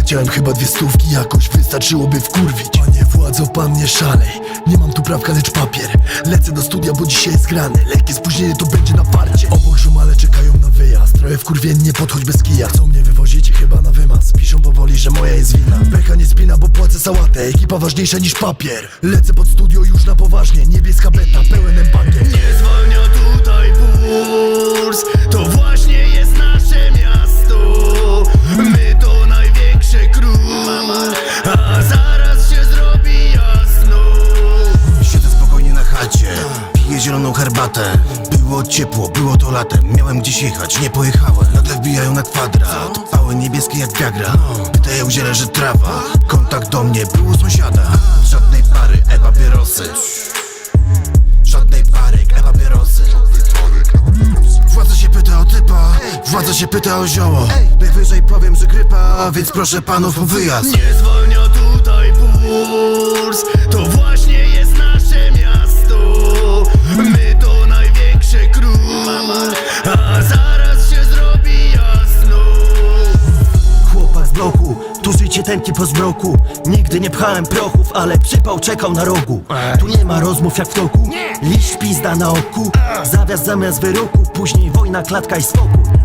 Chciałem chyba dwie stówki jakoś wystarczyłoby wkurwić. Panie władzo, pan nie szalej. Nie mam tu prawka, lecz papier. Lecę do studia, bo dzisiaj jest grane Lekkie spóźnienie to będzie na parcie Obok żumale czekają na wyjazd. Trochę wkurwiennie, podchodź bez kija. Chcą mnie wywozić chyba na wymaz Piszą powoli, że moja jest wina. Becha nie spina, bo płacę sałatę. Ekipa ważniejsza niż papier. Lecę pod studio już na poważnie. Niebieska Było ciepło, było to latem, miałem gdzieś jechać, nie pojechałem. Nagle wbijają na kwadrat, pały niebieskie jak Viagra. Pytają gdzie leży trawa, kontakt do mnie był sąsiada. Żadnej pary, e-papierosy Żadnej pary, e-papierosy Władza się pyta o typa, władza się pyta o zioło. Najwyżej powiem, że grypa, więc proszę panów o wyjazd. Nie zwalnia tutaj puls. To życie po zmroku. Nigdy nie pchałem prochów, ale przypał czekał na rogu. Tu nie ma rozmów jak w toku. Liść pizda na oku. Zawias zamiast wyroku. Później wojna, klatka i spokój